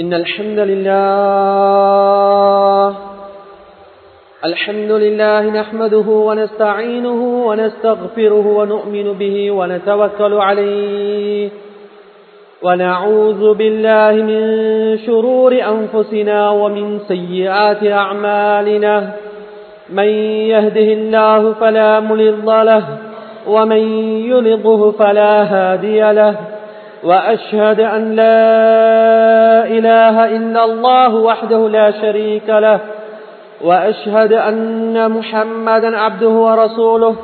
إن الحمد لله الحمد لله نحمده ونستعينه ونستغفره ونؤمن به ونتوكل عليه ونعوذ بالله من شرور أنفسنا ومن سيئات أعمالنا. من يهده الله فلا ملض له ومن يلضه فلا هادي له. وأشهد أن لا إله إلا الله وحده لا شريك له وأشهد أن محمدا عبده ورسوله.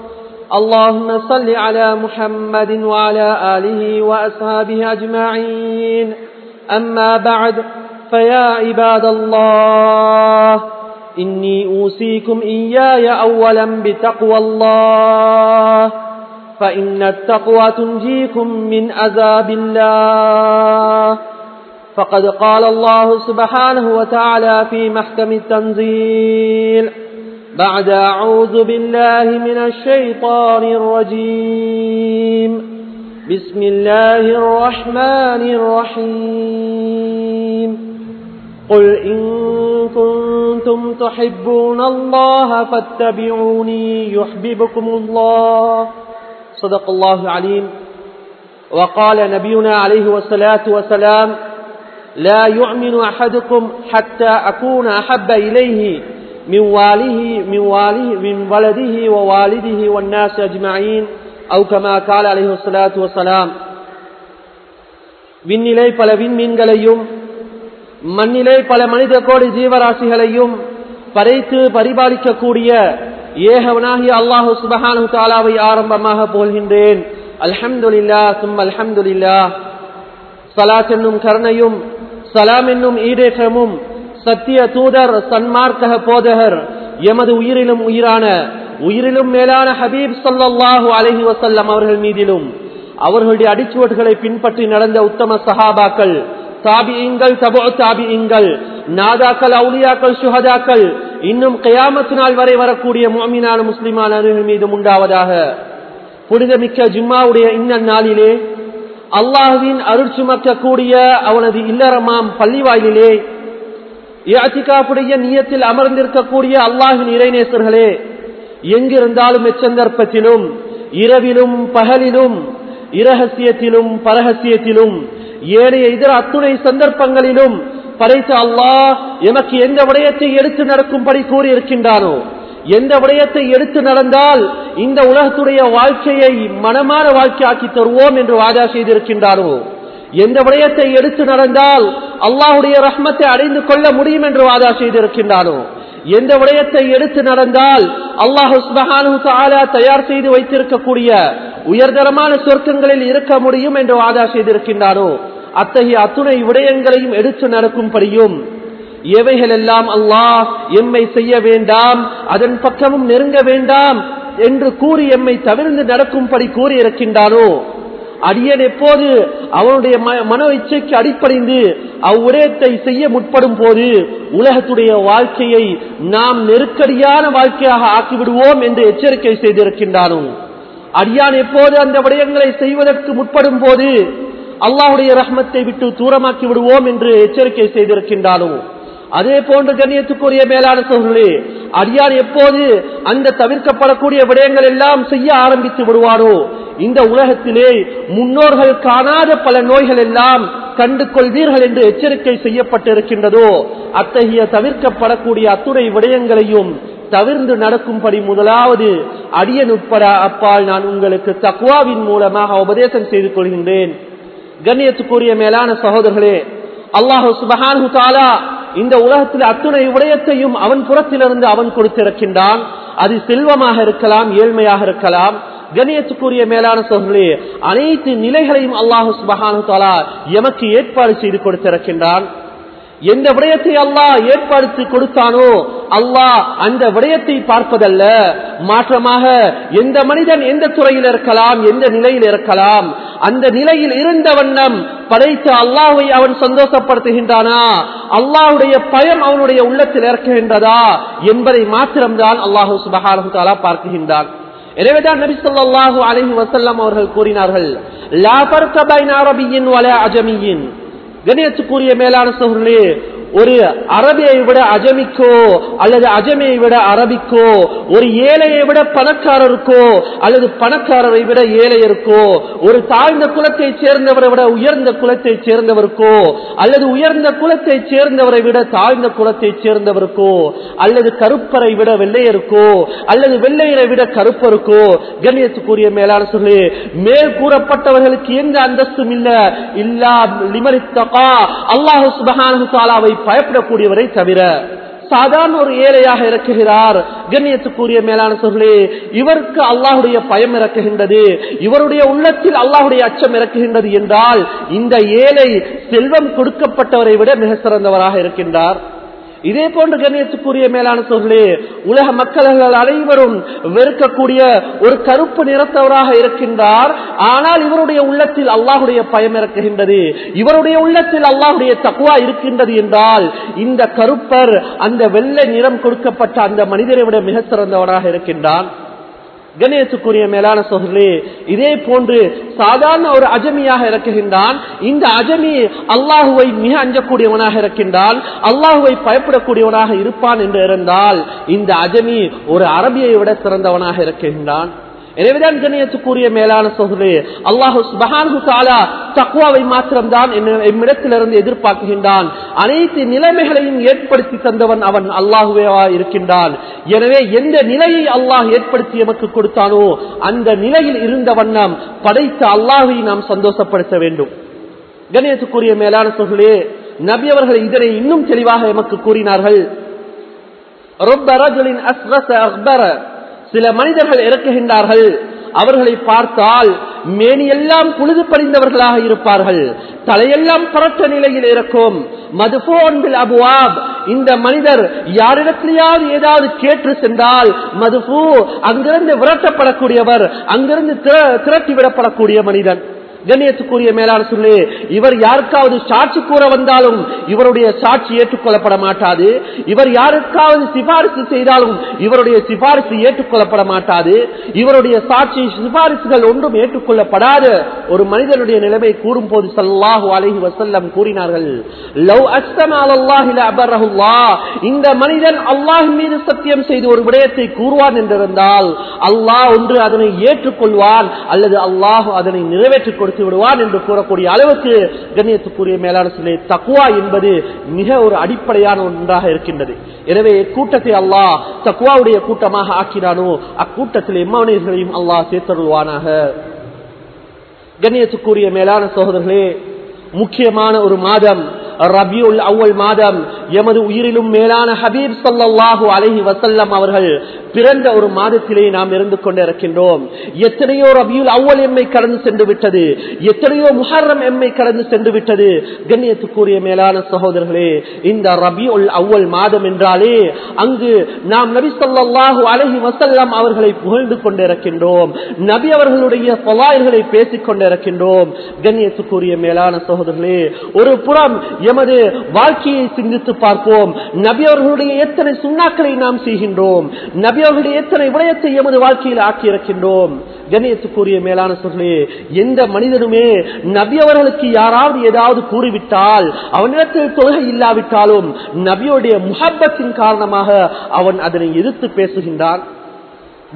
اللهم صل على محمد وعلى آله وأصحابه أجمعين. أما بعد فيا عباد الله إني أوصيكم إياي أولا بتقوى الله. فإن التقوى تنجيكم من عذاب الله. فقد قال الله سبحانه وتعالى في محكم التنزيل بعد أعوذ بالله من الشيطان الرجيم. بسم الله الرحمن الرحيم. قل إن كنتم تحبون الله فاتبعوني يحببكم الله. صدق الله العليم وقال نبينا عليه الصلاة والسلام لا يؤمن أحدكم حتى أكون أحب إليه من واله من واله من ولده ووالده والناس أجمعين أو كما قال عليه الصلاة والسلام விண்ணிலை பல விண்மீன்களையும் மண்ணிலே பல மனித கோடி ஜீவராசிகளையும் படைத்து பரிபாலிக்கக்கூடிய ஏகவனாகி அல்லாஹு சுபஹானு தாலாவை ஆரம்பமாக போல்கின்றேன் அல்ஹம்துலில்லா சும் அல்ஹம்துலில்லா சலாத் என்னும் கருணையும் சலாம் என்னும் ஈடேற்றமும் சத்திய தூதர் சன்மார்க்க போதகர் எமது உயிரிலும் உயிரான உயிரிலும் மேலான ஹபீப் சல்லாஹூ அலஹி வசல்லம் அவர்கள் மீதிலும் அவர்களுடைய அடிச்சுவடுகளை பின்பற்றி நடந்த உத்தம சஹாபாக்கள் தாபியங்கள் தபோ தாபியங்கள் நாதாக்கள் அவுலியாக்கள் சுஹதாக்கள் இன்னும் கயாமத்து நாள் வரை வரக்கூடிய மோமினான முஸ்லிமானவர்கள் மீது உண்டாவதாக. புனிதமிக்க ஜும்மாவுடைய இந்த நாளிலே அல்லாஹுவின் அருள் சுமக்கக்கூடிய அவனது இல்லறமாம் பள்ளிவாயிலே யாத்திகாப்புடைய நீயத்தில் அமர்ந்திருக்கக்கூடிய அல்லாஹின் இறைநேசர்களே எங்கிருந்தாலும் எச்சந்தர்ப்பத்திலும் இரவிலும் பகலிலும் இரகசியத்திலும் பரகசியத்திலும் ஏனைய இதர அத்துணை சந்தர்ப்பங்களிலும் படைத்த அல்லாஹ் எமக்கு எந்த விடயத்தை எடுத்து நடக்கும்படி கூறியிருக்கின்றானோ எந்த விடயத்தை எடுத்து நடந்தால் இந்த உலகத்துடைய வாழ்க்கையை மனமான வாழ்க்கையாக்கி தருவோம் என்று வாதா செய்திருக்கின்றாரோ எந்த விடயத்தை எடுத்து நடந்தால் அல்லாஹுடைய ரஹ்மத்தை அடைந்து கொள்ள முடியும் என்று வாதா செய்திருக்கின்றானோ எந்த விடயத்தை எடுத்து நடந்தால் அல்லாஹு தயார் செய்து வைத்திருக்கக்கூடிய உயர்தரமான சொர்க்கங்களில் இருக்க முடியும் என்று வாதா செய்திருக்கின்றானோ அத்தகைய அத்துணை விடயங்களையும் எடுத்து நடக்கும்படியும் எவைகள் எல்லாம் அல்லாஹ் எம்மை செய்ய வேண்டாம் அதன் பக்கமும் நெருங்க வேண்டாம் என்று கூறி எம்மை தவிர்ந்து நடக்கும்படி கூறியிருக்கின்றானோ? அடியன் எப்போது அவனுடைய மனோ இச்சைக்கு அடிப்படைந்து அவ்விடயத்தை செய்ய முற்படும் போது உலகத்துடைய வாழ்க்கையை நாம் நெருக்கடியான வாழ்க்கையாக ஆக்கிவிடுவோம் என்று எச்சரிக்கை செய்திருக்கின்றானோ? அடியான் எப்போது அந்த விடயங்களை செய்வதற்கு முற்படும் போது அல்லாஹுடைய ரஹ்மத்தை விட்டு தூரமாக்கி விடுவோம் என்று எச்சரிக்கை செய்திருக்கின்றானோ? அதே போன்று கண்ணியத்துக்குரிய மேலான சோழர்களே அடியார் எப்போது அந்த தவிர்க்கப்படக்கூடிய விடயங்கள் எல்லாம் செய்ய ஆரம்பித்து விடுவாரோ இந்த உலகத்திலே முன்னோர்கள் காணாத பல நோய்கள் எல்லாம் கண்டு கொள்வீர்கள் என்று எச்சரிக்கை செய்யப்பட்டிருக்கின்றதோ? அத்தகைய தவிர்க்கப்படக்கூடிய அத்துணை விடயங்களையும் தவிர்ந்து நடக்கும்படி முதலாவது அடியன் உட்பட அப்பால் நான் உங்களுக்கு தக்குவாவின் மூலமாக உபதேசம் செய்து கொள்கின்றேன். கண்ணியத்துக்குரிய மேலான சகோதரர்களே அல்லாஹு சுபஹானு தாலா இந்த உலகத்தில் அத்துணை உடையத்தையும் அவன் புறத்திலிருந்து அவன் கொடுத்திருக்கின்றான். அது செல்வமாக இருக்கலாம் ஏழ்மையாக இருக்கலாம். கணியத்துக்குரிய மேலான சோழர்களே அனைத்து நிலைகளையும் அல்லாஹு சுபஹானு தாலா எமக்கு ஏற்பாடு செய்து கொடுத்திருக்கின்றான். எந்த விடயத்தை அல்லாஹ் ஏற்படுத்தி கொடுத்தானோ அல்லாஹ் அந்த விடயத்தை பார்ப்பதல்ல. மாற்றமாக எந்த மனிதன் எந்த துறையில் இருக்கலாம் எந்த நிலையில் இருக்கலாம் அந்த நிலையில் இருந்த வண்ணம் படைத்த அல்லாஹை அவன் சந்தோஷப்படுத்துகின்றானா? அல்லாஹுடைய பயம் அவனுடைய உள்ளத்தில் இறக்குகின்றதா என்பதை மாத்திரம்தான் அல்லாஹு சுபஹானு தாலா பார்க்குகின்றான் எனவேதான் நபி ஸல்லல்லாஹு அலஹி வசல்லம் அவர்கள் கூறினார்கள் கணியத்துக்குரிய மேலான சோழர்களே ஒரு அரபியை விட அஜமிக்கோ அல்லது அஜமியை விட அரபிக்கோ ஒரு ஏழையை விட பணக்காரருக்கோ அல்லது பணக்காரரை விட ஏழையருக்கோ ஒரு தாழ்ந்த குலத்தை சேர்ந்தவரை விட உயர்ந்த குலத்தை சேர்ந்தவருக்கோ அல்லது உயர்ந்த குலத்தை சேர்ந்தவரை விட தாழ்ந்த குலத்தை சேர்ந்தவருக்கோ அல்லது கருப்பரை விட வெள்ளையருக்கோ அல்லது வெள்ளையரை விட கருப்பருக்கோ கண்ணியத்துக்குரிய மேலான சொல்லி மேல் கூறப்பட்டவர்களுக்கு எந்த அந்தஸ்தும் இல்ல. இல்லா லிமரித்தகா அல்லாஹு சுபகானு சாலாவை பயப்படக்கூடியவரை தவிர சாதாரண ஒரு ஏழையாக இறக்குகிறார். கண்ணியத்துக்குரிய மேலான சொல்லி இவருக்கு அல்லாஹுடைய பயம் இறக்குகின்றது. இவருடைய உள்ளத்தில் அல்லாஹுடைய அச்சம் இறக்குகின்றது என்றால் இந்த ஏழை செல்வம் கொடுக்கப்பட்டவரை விட மிக சிறந்தவராக இருக்கின்றார். இதே போன்ற கண்ணியத்துக்குரிய மேலான சொல்களே உலக மக்கள்கள் அனைவரும் வெறுக்கக்கூடிய ஒரு கருப்பு நிறத்தவராக இருக்கின்றார். ஆனால் இவருடைய உள்ளத்தில் அல்லாஹுடைய பயம் இறக்குகின்றது. இவருடைய உள்ளத்தில் அல்லாஹுடைய தக்குவா இருக்கின்றது என்றால் இந்த கருப்பர் அந்த வெள்ளை நிறம் கொடுக்கப்பட்ட அந்த மனிதரை விட மிக சிறந்தவராக இருக்கின்றான். கணேசுக்குரிய மேலான சோதரே இதே போன்று சாதாரண ஒரு அஜமியாக இறக்குகின்றான். இந்த அஜமி அல்லாஹுவை மிக அஞ்சக்கூடியவனாக இருக்கின்றான் அல்லாஹுவை பயப்படக்கூடியவனாக இருப்பான் என்று இருந்தால் இந்த அஜமி ஒரு அரபியை விட சிறந்தவனாக இருக்கின்றான் எனவேதான் கண்ணியத்துக்குரிய மேலான சோதரே அல்லாஹு பகானு தாலா தக்குவாவை மாத்திரம்தான் எம்மிடத்திலிருந்து எதிர்பார்க்கின்றான். அனைத்து நிலைமைகளையும் ஏற்படுத்தி தந்தவன் அவன் அல்லாஹுவேவா இருக்கின்றான். எனவே எந்த நிலையை அல்லாஹ் ஏற்படுத்தி எமக்கு கொடுத்தானோ அந்த நிலையில் இருந்த வண்ணம் படைத்த அல்லாஹை நாம் சந்தோஷப்படுத்த வேண்டும். கணேசுக்குரிய மேலான சொல்களே நபி அவர்கள் இதனை இன்னும் தெளிவாக எமக்கு கூறினார்கள். சில மனிதர்கள் இறக்குகின்றார்கள். அவர்களை பார்த்தால் மேனியெல்லாம் புழுது படிந்தவர்களாக இருப்பார்கள். தலையெல்லாம் பரட்ட நிலையில் இருக்கும். மதுபோன்பில் அபுவாப் இந்த மனிதர் யாரிடத்திலேயாவது ஏதாவது கேட்டு சென்றால் மதுபூ அங்கிருந்து விரட்டப்படக்கூடியவர் அங்கிருந்து திரட்டி விடப்படக்கூடிய மனிதன். கண்ணியத்துக்குரிய மேலான சொல்லு இவர் யாருக்காவது சாட்சி கூற வந்தாலும் இவருடைய சாட்சி ஏற்றுக்கொள்ளப்பட மாட்டாது. இவர் யாருக்காவது சிபாரிசு செய்தாலும் இவருடைய சிபாரிசு ஏற்றுக்கொள்ளப்பட மாட்டாது. இவருடைய சாட்சி சிபாரிசுகள் ஒன்றும் ஏற்றுக்கொள்ளப்படாத ஒரு மனிதனுடைய நிலைமை கூறும் போது சல்லாஹு அலஹி வசல்லம் கூறினார்கள். லவ் அஸ்தமாலா இந்த மனிதன் அல்லாஹ் மீது சத்தியம் செய்து ஒரு விடயத்தை கூறுவான் என்றிருந்தால் அல்லாஹ் ஒன்று அதனை ஏற்றுக்கொள்வான் அல்லது அல்லாஹ் அதனை நிறைவேற்றிக் கொடுத்து விடுவான் என்று கூறக்கூடிய அளவுக்கு கண்ணியத்துக்குரிய மேலான சிலை தக்குவா என்பது மிக ஒரு அடிப்படையான ஒன்றாக இருக்கின்றது. எனவே கூட்டத்தை அல்லாஹ் தக்குவாவுடைய கூட்டமாக ஆக்கினானோ அக்கூட்டத்தில் எம்மவனைகளையும் அல்லாஹ் சேர்த்தருள்வானாக. கண்ணியத்துக்குரிய மேலான சகோதரர்களே முக்கியமான ஒரு மாதம் ரபியுல் அவ்வல் மாதம் எமது உயிரிலும் மேலான ஹபீப் சல்லாஹூ அலஹி வசல்லம் அவர்கள் பிறந்த ஒரு மாதத்திலே நாம் இருந்து கொண்டிருக்கின்றோம். எத்தனையோ ரபியுல் அவ்வல் எம்மை கடந்து சென்று விட்டது. எத்தனையோ முஹர்ரம் எம்மை கடந்து சென்று விட்டது. கண்ணியத்துக்குரிய மேலான சகோதரர்களே இந்த ரபியுல் அவ்வல் மாதம் என்றாலே அங்கு நாம் நபி சொல்லாஹூ அலஹி வசல்லம் அவர்களை புகழ்ந்து கொண்டிருக்கின்றோம். நபி அவர்களுடைய பலாயர்களை பேசிக் கொண்டிருக்கின்றோம். கண்ணியத்துக்குரிய மேலான சகோதரர்களே ஒரு புறம் எமது வாழ்க்கையை சிந்தித்து பார்ப்போம். நபி அவர்களுடைய எத்தனை சுண்ணாக்களை நாம் செய்கின்றோம். நபி அவர்களுடைய எத்தனை விடயத்தை எமது வாழ்க்கையில் ஆக்கியிருக்கின்றோம். கணியத்துக்குரிய மேலான சொல்லே எந்த மனிதனுமே நபி அவர்களுக்கு யாராவது ஏதாவது கூறிவிட்டால் அவனிடத்தில் தொழுகை இல்லாவிட்டாலும் நபியோடைய முகப்பத்தின் காரணமாக அவன் அதனை எதிர்த்து பேசுகின்றான்.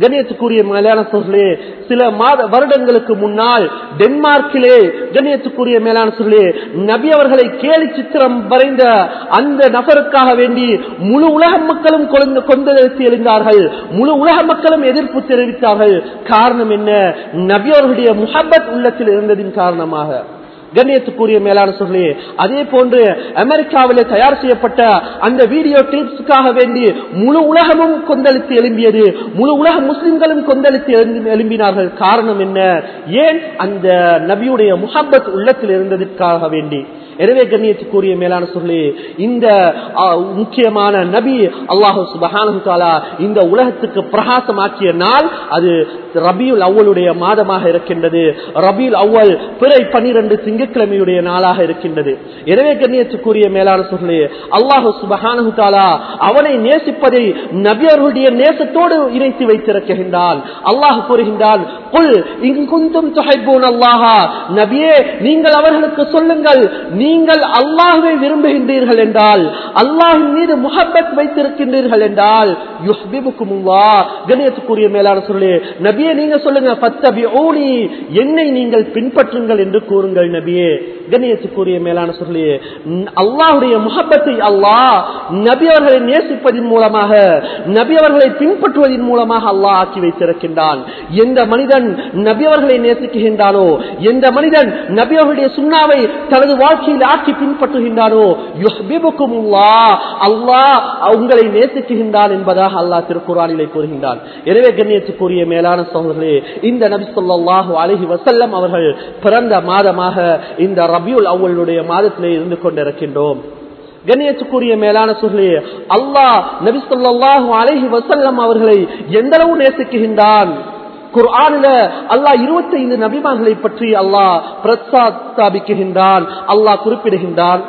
கணியத்துக்குரிய மேலான சொல்லே சில மாத வருடங்களுக்கு முன்னால் டென்மார்க்கிலே கணியத்துக்குரிய மேலான சொல்லே நபி அவர்களை கேலி சித்திரம் வரைந்த அந்த நபருக்காக வேண்டி முழு உலக மக்களும் கொந்தளித்து எழுந்தார்கள். முழு உலக மக்களும் எதிர்ப்பு தெரிவித்தார்கள். காரணம் என்ன? நபி அவர்களுடைய முகபத் உள்ளத்தில் இருந்ததின் காரணமாக. கண்ணியத்துக்குரிய மேலான சொல்லி அதே போன்று அமெரிக்காவிலே தயார் செய்யப்பட்ட அந்த வீடியோ கிளிப்ஸுக்காக வேண்டி முழு உலகமும் கொந்தளித்து எழும்பியது முழு உலக முஸ்லிம்களும் கொந்தளித்து எழும்பினார்கள். காரணம் என்ன? ஏன் அந்த நபியுடைய முகப்பத் உள்ளத்தில் இருந்ததற்காக வேண்டி? எனவே கண்ணியத்துக்குரிய மேலான சொல்லி இந்த முக்கியமான நபி அல்லாஹு சுபஹானு இந்த உலகத்துக்கு பிரகாசமாக்கிய நாள் அது ரபியுல் அவ்வளுடைய மாதமாக இருக்கின்றது. ரபியுல் அவ்வல் பிறை பனிரெண்டு திங்கட்கிழமையுடைய நாளாக இருக்கின்றது. எனவே கண்ணியத்துக்குரிய மேலான சொல்லி அல்லாஹு சுபஹானு தாலா அவனை நேசிப்பதை நபியர்களுடைய நேசத்தோடு இணைத்து வைத்திருக்கின்றான். அல்லாஹ் கூறுகின்றான் நபியே நீங்கள் அவர்களுக்கு சொல்லுங்கள் நீங்கள் அல்லாஹை விரும்புகின்றீர்கள் என்றால் அல்லாஹின் மீது முகப்பத் வைத்திருக்கின்றீர்கள் என்றால் யுஹ்பிபுக்குமுல்லா கணியத்துக்குரிய மேலான சொல்லு நபியே நீங்க சொல்லுங்க பத்தபி ஓனி என்னை நீங்கள் பின்பற்றுங்கள் என்று கூறுங்கள் நபியே. கணியத்துக்குரிய மேலான சொல்லு அல்லாஹுடைய முகப்பத்தை அல்லாஹ் நபி அவர்களை நேசிப்பதன் மூலமாக நபி அவர்களை பின்பற்றுவதன் மூலமாக அல்லாஹ் ஆக்கி வைத்திருக்கின்றான். எந்த மனிதன் நபியவர்களை நேசிக்கின்றானோ எந்த மனிதன் நபியவர்களுடைய சுண்ணாவை தனது வாழ்க்கையில் ஆட்சி பின்பற்றுகின்றானோ? அல்லாஹ் உங்களை நேசிக்குகின்றான் என்பதாக அல்லாஹ் திருக்குறானிலே கூறுகின்றான். எனவே கண்ணியத்துக்குரிய மேலான சோழர்களே இந்த நபி சொல்லாஹு அலஹி வசல்லம் அவர்கள் பிறந்த மாதமாக இந்த ரபியுல் அவளுடைய மாதத்திலே இருந்து கொண்டிருக்கின்றோம். கண்ணியத்துக்குரிய மேலான சூழலே அல்லாஹ் நபி சொல்லாஹு அலஹி வசல்லம் அவர்களை எந்தளவு நேசிக்குகின்றான்? குர்ஆன்ல அல்லாஹ் இருபத்தி ஐந்து பற்றி அல்லாஹ் பிரஸ்தாபிக்குகின்றான் அல்லாஹ் குறிப்பிடுகின்றான்.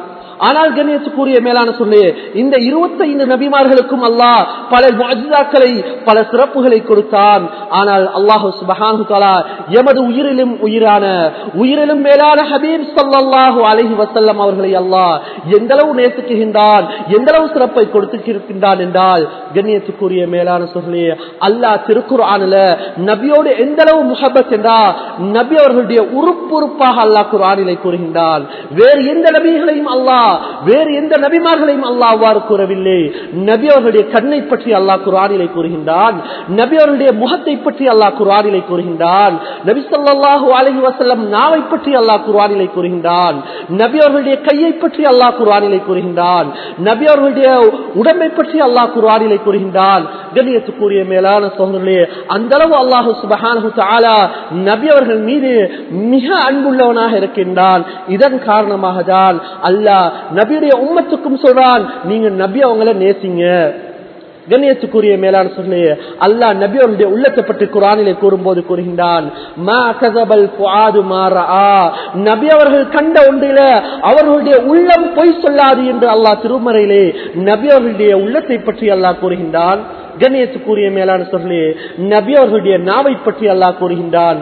ஆனால் கண்ணியத்துக்குரிய மேலான சொல்லி இந்த இருபத்தைந்து நபிமார்களுக்கும் அல்லாஹ் பல மஜிதாக்களை பல சிறப்புகளை கொடுத்தான். ஆனால் அல்லாஹு சுபஹான் எமது உயிரிலும் உயிரான உயிரிலும் மேலான ஹபீப் சல்லாஹூ அலஹி வசல்லம் அவர்களை அல்லாஹ் எந்தளவு நேசிக்குகின்றான் எந்தளவு சிறப்பை சிறப்பை கொடுத்திருக்கின்றான் என்றால் கண்ணியத்துக்குரிய மேலான சொல்லி அல்லாஹ் திருக்குறானில நபியோடு எந்த அளவு முகபத் என்றா நபி அவர்களுடைய உறுப்புறுப்பாக அல்லாஹ் குரானிலை கூறுகின்றான். வேறு எந்த நபிகளையும் அல்லாஹ் வேறு எந்த நபிமார்களையும் அல்லாஹ் அவ்வாறு கூறவில்லை. நபி அவர்களுடைய கண்ணை பற்றி அல்லாஹ் குரானிலை கூறுகின்றான். நபி அவர்களுடைய முகத்தை பற்றி அல்லாஹ் குரானிலை கூறுகின்றான். நபி சொல்லாஹு அலஹி வசல்லம் நாவை பற்றி அல்லாஹ் குரானிலை கூறுகின்றான். நபி அவர்களுடைய கையை பற்றி அல்லாஹ் குரானிலை கூறுகின்றான். நபி அவர்களுடைய உடம்பை பற்றி அல்லாஹ் குரானிலை கூறுகின்றான். கண்ணியத்துக்குரிய மேலான சோதர்களே அந்த அளவு அல்லாஹு சுபஹானு தாலா நபி அவர்கள் மீது மிக அன்புள்ளவனாக இருக்கின்றான். இதன் காரணமாக தான் அல்லாஹ் நபியுடைய உம்மத்துக்கும் சொல்றான் நீங்க நபி அவங்கள நேசிங்க. கண்ணியத்துக்குரிய மேலான சொல்லி அல்லா நபி அவருடைய உள்ளத்தை பற்றி குரானிலே கூறும்போது கூறுகின்றான் நபி அவர்கள் கண்ட ஒன்றில அவர்களுடைய உள்ளம் பொய் சொல்லாது என்று அல்லாஹ் திருமறையிலே நபி அவர்களுடைய உள்ளத்தை பற்றி அல்லாஹ் கூறுகின்றான். கணேசுக்குரிய மேலான சொல்லி நபி அவர்களுடைய நாவை பற்றி அல்லாஹ் கூறுகின்றான்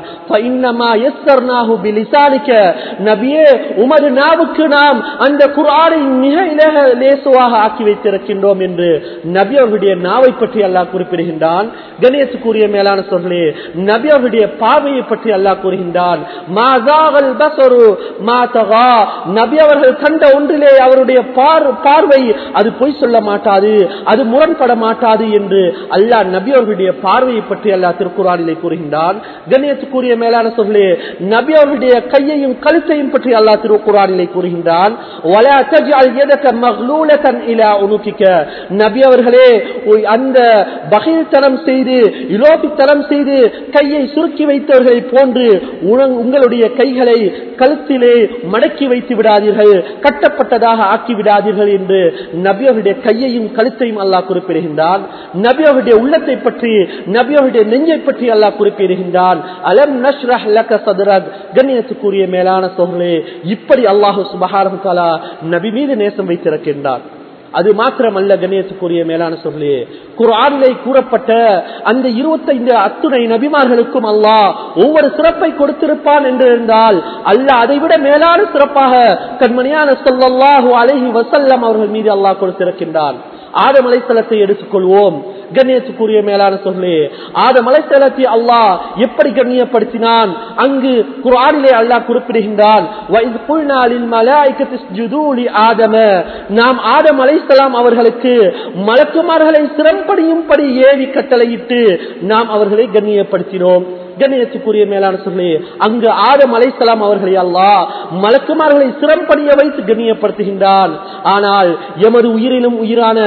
நபியே உமது நாவுக்கு நாம் அந்த குரானை மிக இலக லேசுவாக ஆக்கி வைத்திருக்கின்றோம் என்று நபி அவர்களுடைய நாவை பற்றி அல்லாஹ் குறிப்பிடுகின்றான். கணேசுக்குரிய மேலான சொல்லி நபி அவர்களுடைய பார்வையை பற்றி அல்லாஹ் கூறுகின்றான் நபி அவர்கள் கண்ட ஒன்றிலே அவருடைய பார்வை அது பொய் சொல்ல மாட்டாது அது முரண்பட மாட்டாது என்று அல்லா நபி அவர்களுடைய பார்வையை பற்றி அல்லா திருக்குறானிலே கூறுகின்றான். கண்ணியத்துக்குரிய மேலான சொல்லே நபி அவர்களுடைய கையையும் கழுத்தையும் பற்றி அல்லா திருக்குறானிலே கூறுகின்றான். நபி அவர்களே அந்த பகிர்த்தனம் செய்து இலோபித்தனம் செய்து கையை சுருக்கி வைத்தவர்களை போன்று உங்களுடைய கைகளை கழுத்திலே மடக்கி வைத்து விடாதீர்கள் கட்டப்பட்டதாக ஆக்கி விடாதீர்கள் என்று நபி அவருடைய கையையும் கழுத்தையும் அல்லாஹ் குறிப்பிடுகின்றான். நபி அவருடைய உள்ளத்தை பற்றி நபி அவருடைய நெஞ்சை பற்றி அல்லாஹ் குறிப்பிடுகின்றான் அலம் நஷ்ரஹ் லக சதுரக் கண்ணியத்துக்குரிய மேலான சோழே இப்படி அல்லாஹு சுபஹாரம் தாலா நபி மீது நேசம் வைத்திருக்கின்றான். அது மாத்திரமல்ல கணேசுக்குரிய மேலான சொல்லி குரானிலே கூறப்பட்ட அந்த இருபத்தைந்து அத்துணை நபிமார்களுக்கும் அல்லாஹ் ஒவ்வொரு சிறப்பை கொடுத்திருப்பான் என்று இருந்தால் அல்ல அதை விட மேலான சிறப்பாக கண்மணியான சொல்லல்லாஹு அலஹி வசல்லம் அவர்கள் மீது அல்லாஹ் கொடுத்திருக்கின்றான். ஆதம் அலைத்தலத்தை எடுத்துக்கொள்வோம். கண்ணியத்துக்குரிய மேலான சொல்லே ஆதம் அலைத்தலத்தை அல்லாஹ் எப்படி கண்ணியப்படுத்தினான்? அங்கு குரானிலே அல்லாஹ் குறிப்பிடுகின்றான் ஆதம. நாம் ஆதம் அலைசலாம் அவர்களுக்கு மலக்குமார்களை சிறம்படியும்படி ஏவி கட்டளையிட்டு நாம் அவர்களை கண்ணியப்படுத்தினோம். கண்ணியத்துக்குரிய மேலான சொல்லி அங்கு ஆதம் அலைசலாம் அவர்களை அல்லா மலக்குமார்களை சிறம்படிய வைத்து கண்ணியப்படுத்துகின்றான். ஆனால் எமது உயிரிலும் உயிரான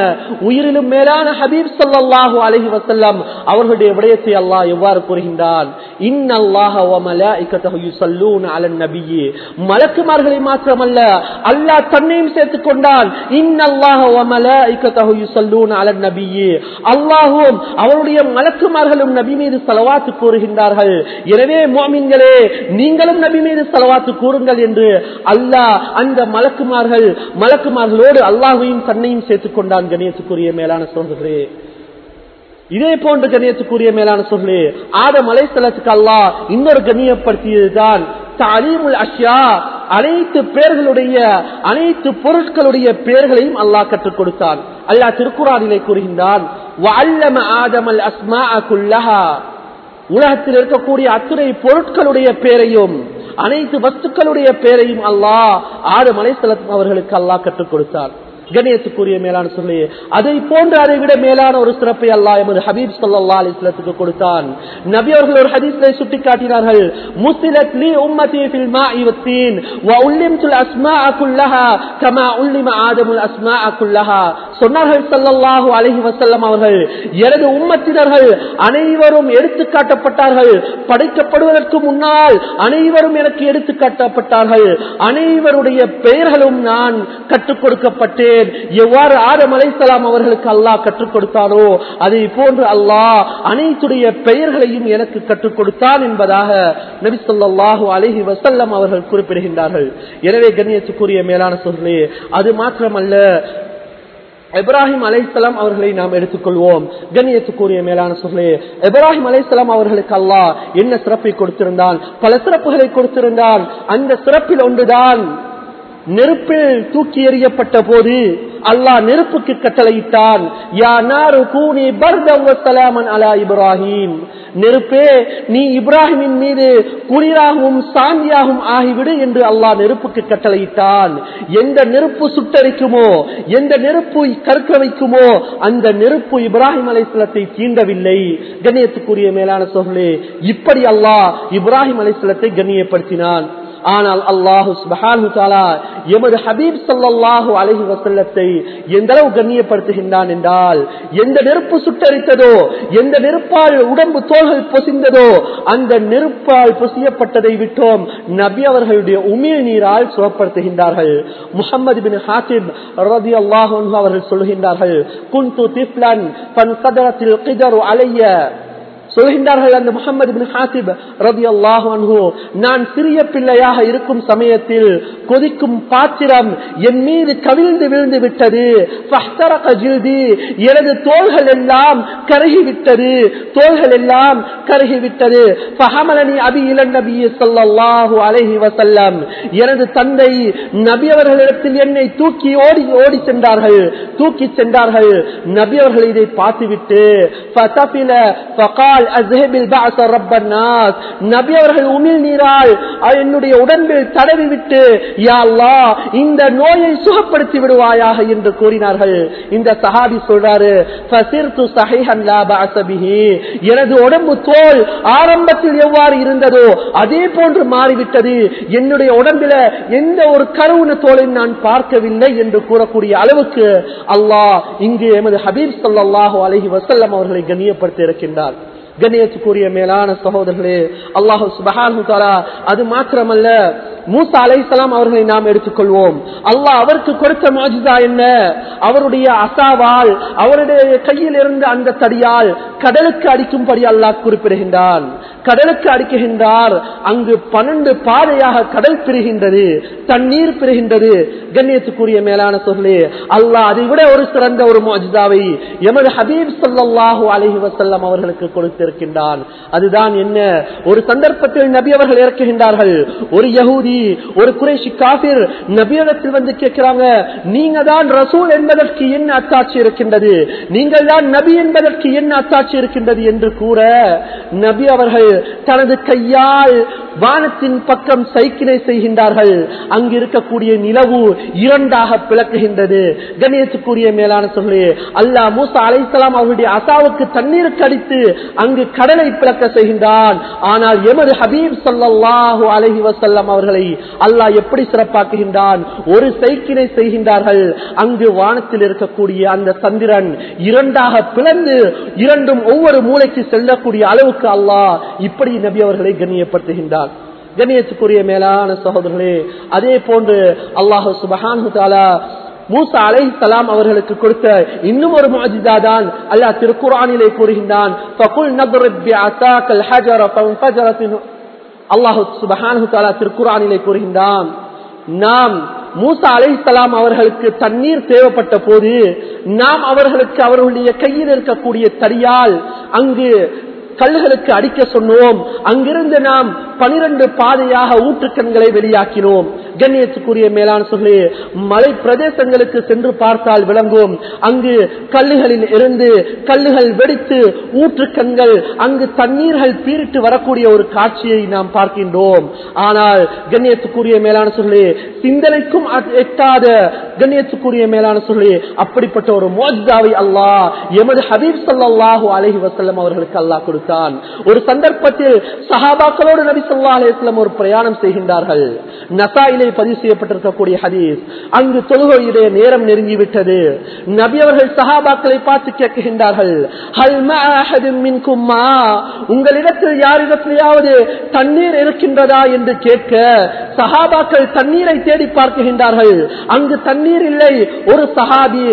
உயிரிலும் மேலான ஹபீப் சல்லாஹூ அலஹி வசல்லம் அவர்களுடைய விடயத்தை அல்லாஹ் எவ்வாறு கூறுகின்றான்? மலக்குமார்களை மாத்திரமல்ல அல்லாஹ் தன்னையும் சேர்த்துக் கொண்டான். அல்லாஹும் அவருடைய மலக்குமார்களும் நபி மீது செலவாத்து கூறுகின்றார்கள். எனவே மோமின்களே நீங்களும் நபி மீது செலவாத்து கூறுங்கள் என்று அல்லாஹ் அந்த மலக்குமார்கள் மலக்குமார்களோடு அல்லாஹையும் தன்னையும் சேர்த்துக் கொண்டான் கணேசுக்குரிய மேலான சோதரே இதே போன்ற கணியத்துக்குரிய மேலான சொல்லு ஆத மலைத்தலத்துக்கு அல்லா இன்னொரு கண்ணியப்படுத்தியதுதான் தாலீமுல் அஷ்யா அனைத்து பேர்களுடைய அனைத்து பொருட்களுடைய பெயர்களையும் அல்லாஹ் கற்றுக் கொடுத்தான். அல்லாஹ் திருக்குறானிலே கூறுகின்றான் உலகத்தில் இருக்கக்கூடிய அத்துணை பொருட்களுடைய பேரையும் அனைத்து வஸ்துக்களுடைய பேரையும் அல்லாஹ் ஆடு மலைசலத்தும் அவர்களுக்கு அல்லாஹ் கற்றுக் கொடுத்தார். கணேசுக்குரிய மேலான சொல்லி அதை போன்ற அதை விட மேலான ஒரு சிறப்பை அல்லா எமது ஹபீப் சல்லா அலிஸ்லத்துக்கு கொடுத்தான். நபி அவர்கள் ஒரு ஹதீஸை சுட்டி காட்டினார்கள் முஸ்லித் லி உம்மதி ஃபில் மாஇ வ உல்லிம்துல் கமா உல்லிம ஆதமுல் சொன்னார்கள் அலைஹி வஸல்லம் அவர்கள் எனது உம்மத்தினர்கள் அனைவரும் எடுத்து காட்டப்பட்டார்கள் படைக்கப்படுவதற்கு முன்னால் அனைவரும் எனக்கு எடுத்து காட்டப்பட்டார்கள் அனைவருடைய பெயர்களும் நான் கற்றுக் கொடுக்கப்பட்டேன். எவ்வாறு ஆதம் அலைசலாம் அவர்களுக்கு அல்லாஹ் கற்றுக் கொடுத்தாரோ அதை போன்று அல்லாஹ் அனைத்துடைய பெயர்களையும் எனக்கு கற்றுக் கொடுத்தான் என்பதாக நபி சொல்லாஹு அலஹி வசல்லம் அவர்கள் குறிப்பிடுகின்றார்கள். எனவே கண்ணியத்துக்குரிய மேலான சொல்லே அது மாத்திரமல்ல இப்ராஹிம் அலைசலாம் அவர்களை நாம் எடுத்துக்கொள்வோம். கண்ணியத்துக்குரிய மேலான சொல்லே இப்ராஹிம் அலைசலாம் அவர்களுக்கு அல்லாஹ் என்ன சிறப்பை கொடுத்திருந்தான்? பல சிறப்புகளை கொடுத்திருந்தான். அந்த சிறப்பில் ஒன்றுதான். நெருப்பில் தூக்கி எறியப்பட்ட போது அல்லாஹ் நெருப்புக்கு கட்டளையிட்டான். இப்ராஹிம். நெருப்பே நீ இப்ராஹிமின் மீது குளிராகவும் சாந்தியாகவும் ஆகிவிடு என்று அல்லாஹ் நெருப்புக்கு கட்டளையிட்டான். எந்த நெருப்பு சுட்டரிக்குமோ எந்த நெருப்பு கற்க வைக்குமோ அந்த நெருப்பு இப்ராஹிம் அலைசலத்தை தீண்டவில்லை. கண்ணியத்துக்குரிய மேலான சோழே இப்படி அல்லாஹ் இப்ராஹிம் அலைசலத்தை கண்ணியப்படுத்தினான். ஆனால் அல்லாஹு எமது ஹபீப் சல்லாஹூ அலஹி வசல்லத்தை எந்த அளவு கண்ணியப்படுத்துகின்றான் என்றால் எந்த நெருப்பு சுட்டரித்ததோ எந்த நெருப்பால் உடம்பு தோள்கள் பொசிந்ததோ அந்த நெருப்பால் பொசியப்பட்டதை விட்டோம் நபி அவர்களுடைய உமிழ் நீரால் சுகப்படுத்துகின்றார்கள். முகமது பின் ஹாசிப் ரதி அல்லாஹ் அவர்கள் சொல்லுகின்றார்கள் குந்து திப்லன் பன் கதரத்தில் கிதரு அலைய சொல்கின்றார்கள் அந்த முகமது பின் ரதி அல்லாஹு நான் சிறிய பிள்ளையாக இருக்கும் சமயத்தில் கொதிக்கும் பாத்திரம் என் மீது கவிழ்ந்து விழுந்து விட்டது. எனது தோள்கள் எல்லாம் கருகிவிட்டது தோள்கள் எல்லாம் கருகிவிட்டது எனது தந்தை நபி அவர்களிடத்தில் என்னை தூக்கி ஓடி ஓடி சென்றார்கள். தூக்கி சென்றார்கள். நபி அவர்கள் இதை பார்த்துவிட்டு நபி அவர்கள் உமிழ் நீரால் என்னுடைய உடம்பில் தடவி விட்டு இந்த நோயை சுகப்படுத்தி விடுவாயாக என்று கூறினார்கள். இந்த சஹாபி சொல்றாரு எனது உடம்பு தோல் ஆரம்பத்தில் எவ்வாறு இருந்ததோ அதே போன்று மாறிவிட்டது. என்னுடைய உடம்பில எந்த ஒரு கருவுன தோலையும் நான் பார்க்கவில்லை என்று கூறக்கூடிய அளவுக்கு அல்லாஹ் இங்கு எமது ஹபீப் சல்லாஹூ அலஹி வசல்லம் அவர்களை கண்ணியப்படுத்தி இருக்கின்றார். கண்ணியத்துக்குரிய மேலான சகோதரர்களே அல்லாஹு சுபஹானு தாலா அது மாத்திரமல்ல மூசா அலைசலாம் அவர்களை நாம் எடுத்துக்கொள்வோம். அல்லாஹ் அவருக்கு கொடுத்த மாஜிதா என்ன? அவருடைய அசாவால் அவருடைய கையில் இருந்த அந்த தடியால் கடலுக்கு அடிக்கும்படி அல்லாஹ் குறிப்பிடுகின்றான். கடலுக்கு அடிக்குகின்றார். அங்கு பன்னெண்டு பாதையாக கடல் பிரிகின்றது தண்ணீர் பிரிகின்றது. கண்ணியத்துக்குரிய மேலான சொல்லே அல்லாஹ் அதை விட ஒரு சிறந்த ஒரு மாஜிதாவை எமது ஹபீப் சொல்லாஹு அலஹி வசல்லம் அவர்களுக்கு கொடுத்திருக்கின்றான். அதுதான் என்ன? ஒரு சந்தர்ப்பத்தில் நபி அவர்கள் இறக்குகின்றார்கள். ஒரு யகூதி ஒரு குறைஷி காபிர் நபியிடத்தில் வந்து கேட்கிறாங்க நீங்க தான் ரசூல் என்பதற்கு என்ன அத்தாட்சி இருக்கின்றது? நீங்கள் தான் நபி என்பதற்கு என்ன அத்தாட்சி இருக்கின்றது? என்று கூற நபி அவர்கள் தனது கையால் வானத்தின் பக்கம் சைக்கிளை செய்கின்றார்கள். அங்கு இருக்கக்கூடிய நிலவு இரண்டாக பிளக்குகின்றது. கணேசுக்குரிய மேலான சொல்லி அல்லா மூசா அலைசலாம் அவருடைய அசாவுக்கு தண்ணீர் கடித்து அங்கு கடலை பிளக்க செய்கின்றான். ஆனால் எமது ஹபீப் சல்லாஹூ அலஹி வசல்லாம் அவர்களை அல்லாஹ் எப்படி சிறப்பாக்குகின்றான்? ஒரு சைக்கிளை செய்கின்றார்கள். அங்கு வானத்தில் இருக்கக்கூடிய அந்த சந்திரன் இரண்டாக பிளந்து இரண்டும் ஒவ்வொரு மூளைக்கு செல்லக்கூடிய அளவுக்கு அல்லாஹ் இப்படி நபி அவர்களை கண்ணியப்படுத்துகின்றார் கண்ணியத்துக்குரிய மேலான சகோதரர்களே அதே போன்று அல்லாஹு சுபஹான் மூசா அலை சலாம் அவர்களுக்கு கொடுத்த இன்னும் ஒரு மாஜிதா தான் அல்லா திருக்குறானிலே கூறுகின்றான். அல்லாஹு சுபஹானு தாலா திருக்குறானிலே கூறுகின்றான் நாம் மூசா அலை அவர்களுக்கு தண்ணீர் தேவைப்பட்ட போது நாம் அவர்களுக்கு அவர்களுடைய கையில் இருக்கக்கூடிய தடியால் அங்கு கல்லுகளுக்கு அடிக்க சொன்னோம். அங்கிருந்து நாம் பனிரெண்டு பாதையாக ஊற்றுக்கண்களை வெளியாக்கினோம். கண்ணியத்துக்குரிய மேலான சொல்லி மலை பிரதேசங்களுக்கு சென்று பார்த்தால் விளங்கும். அங்கு கல்லுகளில் இருந்து கல்லுகள் வெடித்து ஊற்றுக்கண்கள் அங்கு தண்ணீர்கள் பீரிட்டு வரக்கூடிய ஒரு காட்சியை நாம் பார்க்கின்றோம். ஆனால் கண்ணியத்துக்குரிய மேலான சொல்லி சிந்தனைக்கும் எட்டாத கண்ணியத்துக்குரிய மேலான சொல்லி அப்படிப்பட்ட ஒரு மோஜாவை அல்லாஹ் எமது ஹபீப் ஸல்லல்லாஹு அலஹி வசல்லம் அவர்களுக்கு அல்லாஹ் கொடுத்தான் ஒரு சந்தர்ப்பத்தில் சஹாபாக்களோடு நபி சொல்லா அலைஹி ஒரு பிரயாணம் செய்கின்றார்கள். நசாயிலே பதிவு செய்யப்பட்டிருக்கக்கூடிய ஹதீஸ் அங்கு தொழுகையுடைய நேரம் நெருங்கிவிட்டது. நபி அவர்கள் சஹாபாக்களை பார்த்து கேட்கின்றார்கள் உங்களிடத்தில் யாரிடத்திலேயாவது தண்ணீர் இருக்கின்றதா? என்று கேட்க சஹாபாக்கள் தண்ணீரை தேடி பார்க்கின்றார்கள். அங்கு தண்ணீர் இல்லை. ஒரு சஹாபி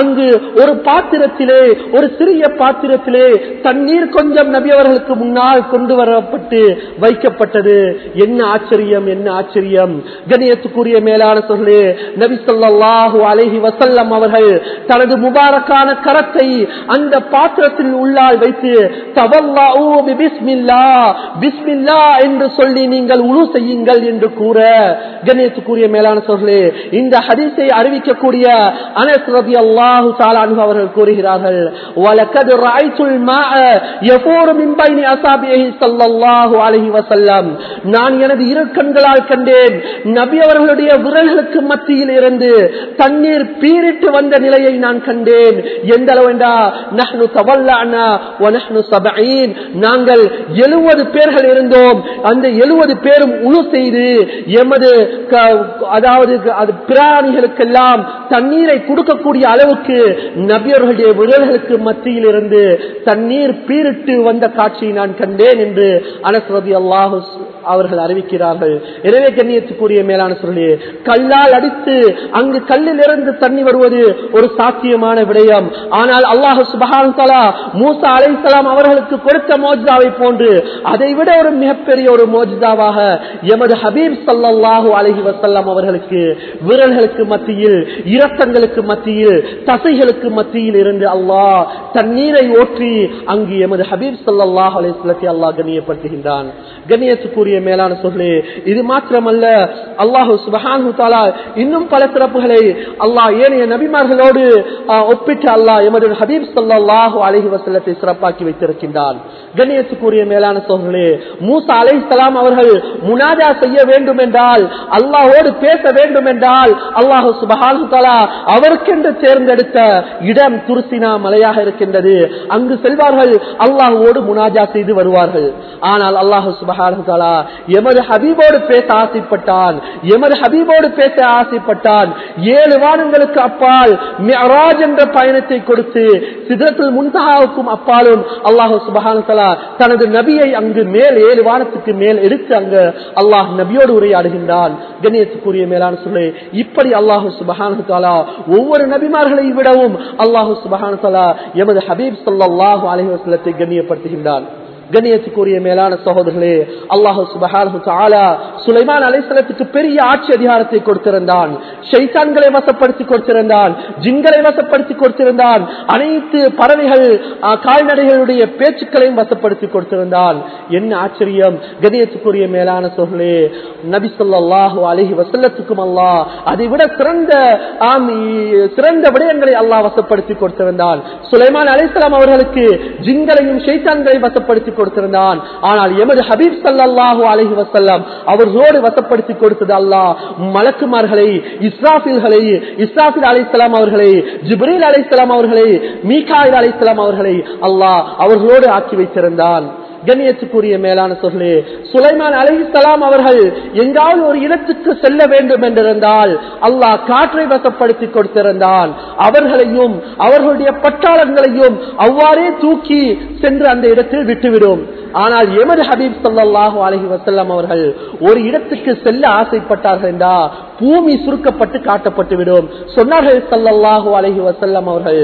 அங்கு ஒரு பாத்திரத்திலே ஒரு சிறிய பாத்திரத்தில் தண்ணீர் கொஞ்சம் நபி அவர்களுக்கு முன்னால் கொண்டு வரப்பட்டு வைக்கப்பட்டது. என்ன ஆச்சரியம் என்ன ஆச்சரியம். கணியத்துக்குரிய மேலான சொல்லு நபி சொல்லாஹு அலஹி வசல்லம் அவர்கள் தனது முபாரக்கான கரத்தை அந்த பாத்திரத்தில் உள்ளால் வைத்து பிஸ்மில்லா பிஸ்மில்லா என்று சொல்லி நீங்கள் உழு செய்யுங்கள் என்று கூற கணியத்துக்குரிய மேலான சொல்லு இந்த ஹரிசை அறிவிக்கக்கூடிய அனஸ் ரபி அல்லாஹு அவர்கள் கூறுகிறார்கள் வலக்கத் மாஅ யஃபூரு மின் பைனி அஸாபிஹி ஸல்லல்லாஹு அலைஹி வஸல்லம். நான் எனது இரு கண்களால் கண்டேன். நபி அவர்களுடைய விரல்களுக்கு மத்தியில் இருந்து தண்ணீர் பீரிட்டு வந்த நிலையை நான் கண்டேன். எந்த அளவுண்டா? நஹ்னு தவல்லஅனா வ நஹ்னு சபஈன். நாங்கள் 70 பேர்கள் இருந்தோம். அந்த 70 பேரும் உழு செய்து எமது அதாவது அது பிராணிகளுக்கெல்லாம் தண்ணீரை கொடுக்கக்கூடிய அளவுக்கு நபியர்களுடைய விரல்களுக்கு மத்தியில் இருந்து தண்ணீர் பீரிட்டு வந்த காட்சியை நான் கண்டேன் என்று அனஸ்ரதி அல்லாஹு அவர்கள் அறிவிக்கிறார்கள். எனவே கண்ணியத்துக்குரிய மேலான சொல்லி கல்லால் அடித்து அங்கு கல்லில் இருந்து தண்ணி வருவது ஒரு சாத்தியமான விடயம். ஆனால் அல்லாஹு சுபஹான் தலா மூசா அலைசலாம் அவர்களுக்கு கொடுத்த மோஜாவை போன்று அதை விட ஒரு மிகப்பெரிய ஒரு மோஜிதாவாக எமது ஹபீப் சல்லாஹு அலஹி வசல்லாம் அவர்களுக்கு விரல்களுக்கு மத்தியில் இரத்தங்களுக்கு மத்தியில் தசைகளுக்கு மத்தியில் இருந்து அல்லாஹ் தண்ணீரை ஓற்றி அங்கு எமது ஹபீப் சல்லாஹ் அலிஸ்லத்தை அல்லாஹ் கண்ணியப்படுத்துகின்றான். கண்ணியத்துக்குரிய மேலான சொல்லி இது மாத்திரமல்ல அல்லாஹு சுபஹான் தஆலா இன்னும் பல சிறப்புகளை அல்லாஹ் ஏனைய நபிமார்களோடு ஒப்பிட்டு அல்லாஹ் எமது ஹபீப் சல்லாஹு அலஹி வசல்லத்தை சிறப்பாக்கி வைத்திருக்கின்றான். கண்ணியத்துக்குரிய மேலான சோழர்களே மூசா அலை சலாம் அவர்கள் முனாஜா செய்ய வேண்டும் என்றால் அல்லாஹோடு பேச வேண்டும் என்றால் அல்லாஹு சுபஹான் தஆலா அவருக்கென்று தேர்ந்தெடுத்த இடம் துருசினா மலையாக இருக்கின்றது. அங்கு செல்வார்கள். அல்லாஹ்வோடு முனாஜா செய்து வருவார்கள். ஆனால் அல்லாஹு சுபகாரா எமது ஹபீபோடு பேச ஆசைப்பட்டான். எமது ஹபீபோடு பேச ஆசைப்பட்டான். ஏழு வானங்களுக்கு அப்பால் மியராஜ் என்ற பயணத்தை கொடுத்து சிதத்தில் முன்தகாவுக்கும் அப்பாலும் அல்லாஹு சுபஹானஹு தனது நபியை அங்கு மேல் ஏழு வானத்துக்கு மேல் எடுத்து அங்கு அல்லாஹ் நபியோடு உரையாடுகின்றான். கணியத்துக்குரிய மேலான சொல்லி இப்படி அல்லாஹு சுபஹானஹு ஒவ்வொரு நபிமார்களை விடவும் அல்லாஹு சுபஹானஹு எமது ஹபீப் ஸல்லல்லாஹு அலைஹி வஸல்லத்தை கண்ணியப்படுத்துகின்றான். கண்ணியத்துக்குரிய மேலான சகோதரர்களே அல்லாஹு சுபஹானஹு தஆலா சுலைமான் அலைசலத்துக்கு பெரிய ஆட்சி அதிகாரத்தை கொடுத்திருந்தான். ஷைத்தான்களை வசப்படுத்தி கொடுத்திருந்தான். ஜின்களை வசப்படுத்தி கொடுத்திருந்தான். அனைத்து பறவைகள் கால்நடைகளுடைய பேச்சுக்களையும் வசப்படுத்தி கொடுத்திருந்தான். என்ன ஆச்சரியம்? கண்ணியத்துக்குரிய மேலான சகோதரர்களே நபி சொல்லாஹு அலஹி வசல்லத்துக்கும் அல்லா அதை விட சிறந்த சிறந்த விடயங்களை அல்லாஹ் வசப்படுத்தி கொடுத்திருந்தான். சுலைமான் அலைசலாம் அவர்களுக்கு ஜிங்களையும் ஷைத்தான்களையும் வசப்படுத்தி கொடுத்திருந்தான். ஆனால் எமது ஹபீப் சல்லாஹூ அலஹி வஸல்லம் அவர்களோடு வசப்படுத்தி கொடுத்தது அல்லாஹ். மலக்குமார்களை இஸ்ராஃபில்களை இஸ்ராஃபில் அலிஸ்லாம் அவர்களை ஜிப்ரீல் அலிஸ்லாம் அவர்களை மீகாயில் அலிஸ்லாம் அவர்களை அல்லாஹ் அவர்களோடு ஆக்கி வைத்திருந்தான். கண்ணியத்துக்குரிய மேலான சொல்லே சுலைமான் அலைஹிஸ்ஸலாம் அவர்கள் எங்காவது ஒரு இடத்துக்கு செல்ல வேண்டும் என்றிருந்தால் அல்லாஹ் காற்றை வசப்படுத்தி கொடுத்திருந்தான். அவர்களையும் அவர்களுடைய பட்டாளங்களையும் அவ்வாறே தூக்கி சென்று அந்த இடத்தில் விட்டுவிடும். ஆனால் எமது ஹபீப் ஸல்லல்லாஹு அலஹி வசல்லாம் அவர்கள் ஒரு இடத்துக்கு செல்ல ஆசைப்பட்டார்கள் என்றா பூமி சுருக்கப்பட்டு காட்டப்பட்டு விடும். சொன்னார்கள் ஸல்லல்லாஹு அலைஹி அவர்கள்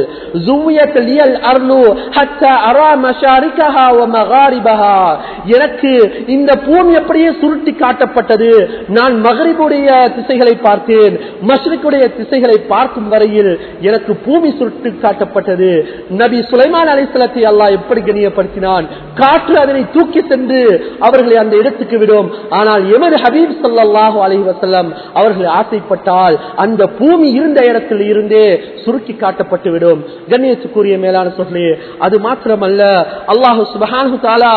எனக்கு இந்த பூமி அப்படியே சுருட்டி காட்டப்பட்டது. நான் மகரிபுடைய திசைகளை பார்த்தேன். மஷ்ரிக்குடைய திசைகளை பார்க்கும் வரையில் எனக்கு பூமி சுருட்டி காட்டப்பட்டது. நபி சுலைமான் அலைஹிஸ்ஸலாத்தை அல்லாஹ் எப்படி கணியப்படுத்தினான் காற்று அதனை தூக்கி சென்று அவர்களை அந்த இடத்துக்கு விடும். ஆனால் எமது ஹபீப் சல்லாஹூ அலைஹி வசல்லம் அவர்கள் ஆசைப்பட்டால் அந்த பூமி இருந்த இடத்தில் இருந்தே சுருக்கி காட்டப்பட்டு விடும். கண்ணியத்துக்குரிய மேலான சொல்லி அது மாத்திரமல்ல அல்லாஹு சுபஹானு தாலா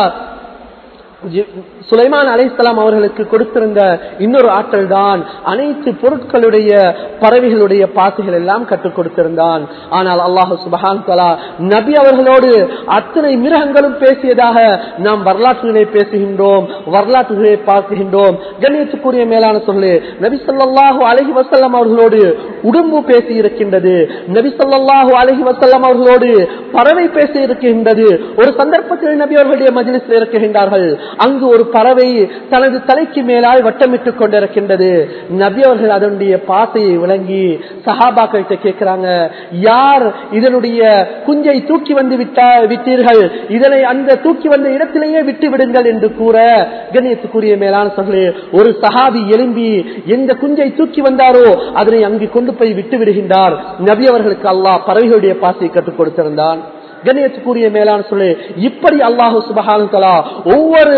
சுலைமான் அலைசலாம் அவர்களுக்கு கொடுத்திருந்த இன்னொரு ஆற்றல் தான் அனைத்து பொருட்களுடைய பறவைகளுடைய பாசைகள் எல்லாம் கற்றுக் கொடுத்திருந்தான். ஆனால் அல்லாஹு சுபஹான் தலா நபி அவர்களோடு அத்தனை மிருகங்களும் பேசியதாக நாம் வரலாற்றுகளை பேசுகின்றோம் வரலாற்றுகளை பார்க்கின்றோம். கண்ணியத்துக்குரிய மேலான சொல்லு நபி சொல்லாஹு அலஹி வஸல்லம் அவர்களோடு உடும்பு பேசி இருக்கின்றது நபி சொல்லாஹு அலஹி வஸல்லம் அவர்களோடு பறவை பேசி இருக்கின்றது ஒரு சந்தர்ப்பத்தில் நபி அவர்களுடைய மஜ்லிஸில் இருக்கின்றார்கள். அங்கு ஒரு பறவை தனது தலைக்கு மேலால் வட்டமிட்டுக் கொண்டிருக்கின்றது. நபி அவர்கள் அதனுடைய பாசையை விளங்கி சஹாபாக்கள்கிட்ட கேட்கிறாங்க யார் இதனுடைய குஞ்சை தூக்கி வந்து விட்டா விட்டீர்கள்? இதனை அந்த தூக்கி வந்த இடத்திலேயே விட்டு விடுங்கள் என்று கூற கணியத்துக்குரிய மேலான சொல்லி ஒரு சஹாபி எழும்பி எந்த குஞ்சை தூக்கி வந்தாரோ அதனை அங்கு கொண்டு போய் விட்டு விடுகின்றார். நபி அவர்களுக்கு அல்லாஹ் பறவைகளுடைய பாசையை கற்றுக் கொடுத்திருந்தான். கண்ணியத்துக்குரிய மேலான சொல்லு இப்படி அல்லாஹு சுபஹானு ஒவ்வொரு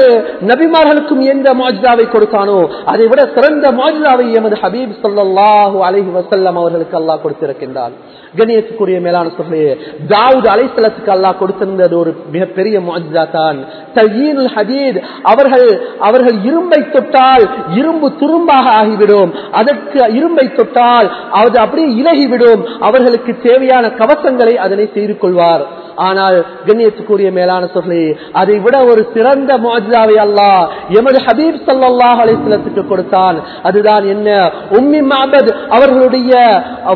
நபிமார்களுக்கும் எந்த மாஜிதாவை கொடுத்தானோ அதை விட சிறந்த மாஜிதாவை எமது ஹபீப் ஸல்லல்லாஹு அலஹி வசல்லம் அவர்களுக்கு அல்லாஹ் கொடுத்திருக்கின்றான். கணியத்துக்குரிய மேலான சொல்லு தாவூத் அலைசலத்துக்கு அல்லாஹ் கொடுத்திருந்தது ஒரு மிகப்பெரிய மாஜிதா தான். தல்யீனுல் ஹதீத் அவர்கள் அவர்கள் இரும்பை தொட்டால் இரும்பு துரும்பாக ஆகிவிடும். அதற்கு இரும்பை தொட்டால் அது அப்படியே இலகிவிடும். அவர்களுக்கு தேவையான கவசங்களை அதனை செய்து கொள்வார். ஆனால் கண்ணியத்துக்குரிய மேலான சொல்லி அதை விட ஒரு சிறந்த மோஜாவை அல்லாஹ் எமது ஹபீப் சல்லாஹ் அலிஸ்லத்துக்கு கொடுத்தான். அதுதான் என்ன? உம்மி மாபத் அவர்களுடைய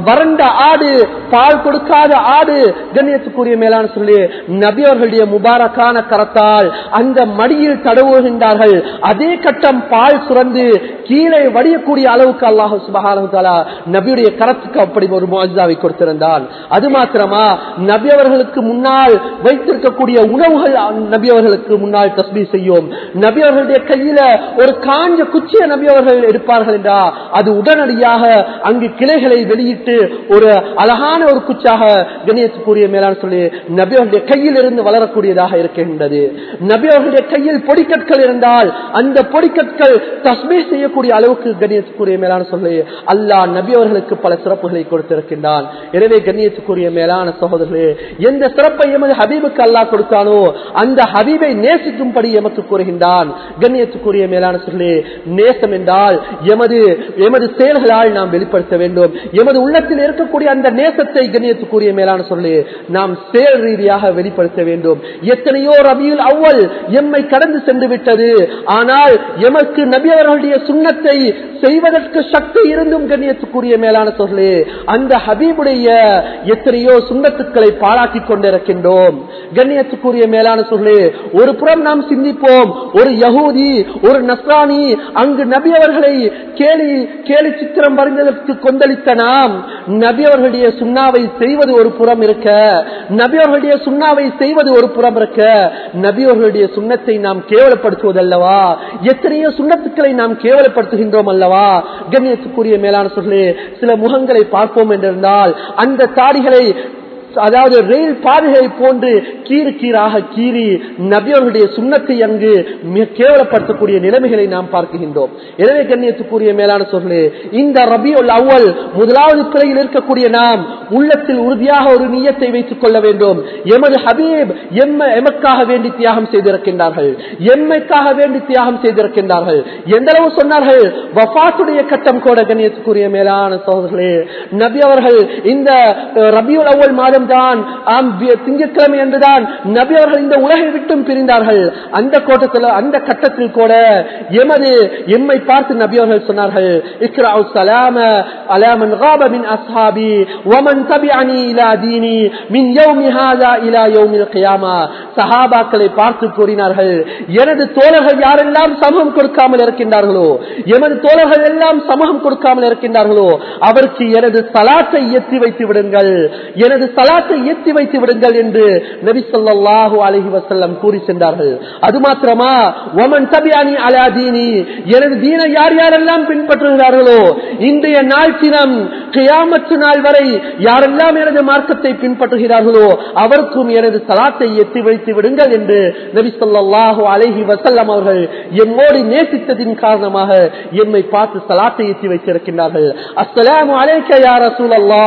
வறண்ட ஆடு பால் கொடுக்காத ஆடு. கண்ணியத்துக்குரிய மேலான சொல்லி நபி அவர்களுடைய முபாரக்கான கரத்தால் அந்த மடியில் தடவுகின்றார்கள். அதே கட்டம் பால் சுரந்து கீழே வடியக்கூடிய அளவுக்கு அல்லாஹ் சுபஹாலா நபியுடைய கரத்துக்கு அப்படி ஒரு மோஜாவை கொடுத்திருந்தான். அது மாத்திரமா நபி அவர்களுக்கு முன்னால் வைத்திருக்கக்கூடிய உணவுகள் நபி அவர்களுக்கு முன்னால் தஸ்பீ செய்யும். நபி அவர்களுடைய கையில ஒரு காஞ்ச குச்சிய நபி அவர்கள் எடுப்பார்கள் என்றா அது உடனடியாக அங்கு கிளைகளை வெளியிட்டு ஒரு அழகான ஒரு குச்சாக கணேசக்குரிய மேலான சொல்லி நபி அவர்களுடைய கையில் இருந்து வளரக்கூடியதாக இருக்கின்றது. நபி அவர்களுடைய கையில் பொடிக்கற்கள் இருந்தால் அந்த பொடிக்கற்கள் தஸ்மீ செய்யக்கூடிய அளவுக்கு கண்ணியத்துக்குரிய மேலான சொல்லி அல்லா நபி அவர்களுக்கு பல சிறப்புகளை கொடுத்திருக்கின்றான். எனவே கண்ணியத்துக்குரிய மேலான சகோதரர்களே எந்த சிறப்பு எமது ஹபீபுக்கு அல்லா கொடுத்தானோ அந்த ஹபீபை நேசிக்கும்படி எமக்கு கூறுகின்றான். கண்ணியத்துக்குரிய மேலான சொல்லி நேசம் என்றால் எமது எமது செயல்களால் நாம் வெளிப்படுத்த வேண்டும். எமது உள்ளத்தில் இருக்கக்கூடிய அந்த நேசத்தை கண்ணியத்துக்குரிய மேலான சொல்லி நாம் செயல் ரீதியாக வெளிப்படுத்த வேண்டும். எத்தனையோ ரபியில் அவ்வள் எம்மை கடந்து சென்று விட்டது ஆனால் எமக்கு நபி அவர்களுடைய சுண்ணத்தை செய்வதற்கு சக்தி இருந்தும் கண்ணியத்துக்குரிய மேலான சொல்லி அந்த ஹபீபுடைய எத்தனையோ சுண்ணத்துக்களை பாராட்டி கொண்டிருக்க கொண்டிருக்கின்றோம். கண்ணியத்துக்குரிய மேலான சொல்லே ஒரு புறம் நாம் சிந்திப்போம். ஒரு யகூதி ஒரு நஸ்ரானி அங்கு நபி அவர்களை கேலி கேலி சித்திரம் வரைந்ததற்கு கொந்தளித்த நாம். நபி அவர்களுடைய சுண்ணாவை செய்வது ஒரு புறம் இருக்க. நபி அவர்களுடைய சுண்ணாவை செய்வது ஒரு புறம் இருக்க. நபி அவர்களுடைய சுண்ணத்தை நாம் கேவலப்படுத்துவதல்லவா? எத்தனையோ சுண்ணத்துக்களை நாம் கேவலப்படுத்துகின்றோம் அல்லவா? கண்ணியத்துக்குரிய மேலான சொல்லே சில முகங்களை பார்ப்போம் என்றிருந்தால் அந்த தாடிகளை அதாவது ரயில் பாதைகளை போன்று கீறு கீராக கீறி நபியவர்களுடைய சுண்ணத்தை அங்கு மிக கேவலப்படுத்தக்கூடிய நிலைமைகளை நாம் பார்க்கின்றோம். எனவே கண்ணியத்துக்குரிய மேலான சொல்லு இந்த ரபியுல் அவ்வல் முதலாவது பிறையில் இருக்கக்கூடிய நாம் உள்ளத்தில் உறுதியாக ஒரு நீயத்தை வைத்துக் கொள்ள வேண்டும். எமது ஹபீப் எம்ம எமக்காக வேண்டி தியாகம் செய்திருக்கின்றார்கள். எம்மைக்காக வேண்டி தியாகம் செய்திருக்கின்றார்கள். எந்த அளவு சொன்னார்கள்? வஃபாத்துடைய கட்டம் கூட கண்ணியத்துக்குரிய மேலான சோதர்களே நபி அவர்கள் இந்த ரபியுல் அவ்வல் மாதம் தான் திங்கட்கிழமை என்றுதான் நபி அவர்கள் இந்த உலகை விட்டும் பிரிந்தார்கள் அந்த கோட்டத்தில் அந்த கட்டத்தில் கூட எமது எம்மை பார்த்து நபி அவர்கள் சொன்னார்கள் இக்ராஉ ஸலாம அலா மன் غاب من اصحابي ومن تبعني الى ديني من يوم هذا الى يوم القيامه சஹாபாக்களை பார்த்து கூறினார்கள் எனது தோழர்கள் யாரெல்லாம் சமூகம் கொடுக்காமல் இருக்கின்றார்களோ எமது தோழர்கள் எல்லாம் சமூகம் கொடுக்காமல் இருக்கின்றார்களோ அவருக்கு எனது சலாத்தை எத்தி வைத்து விடுங்கள் எனது சலாத்தை எத்தி வைத்து விடுங்கள் என்று நபி சொல்லாஹு அலஹி வசல்லம் கூறி சென்றார்கள். அது மாத்திரமா ஒமன் தபியானி அலாதீனி எனது தீனை யார் யாரெல்லாம் பின்பற்றுகிறார்களோ இன்றைய நாள் தினம் கியாமத்து நாள் வரை யாரெல்லாம் எனது மார்க்கத்தை பின்பற்றுகிறார்களோ அவருக்கும் எனது சலாத்தை எத்தி வைத்து விடுங்கள் என்று நபி சொல்லாஹு அலஹி வசல்லம் அவர்கள் எம்மோடு நேசித்ததின் காரணமாக என்னை பார்த்து சலாத்தை எத்தி வைத்திருக்கின்றார்கள். அஸ்ஸலாமு அலைக்க யா ரசூலல்லா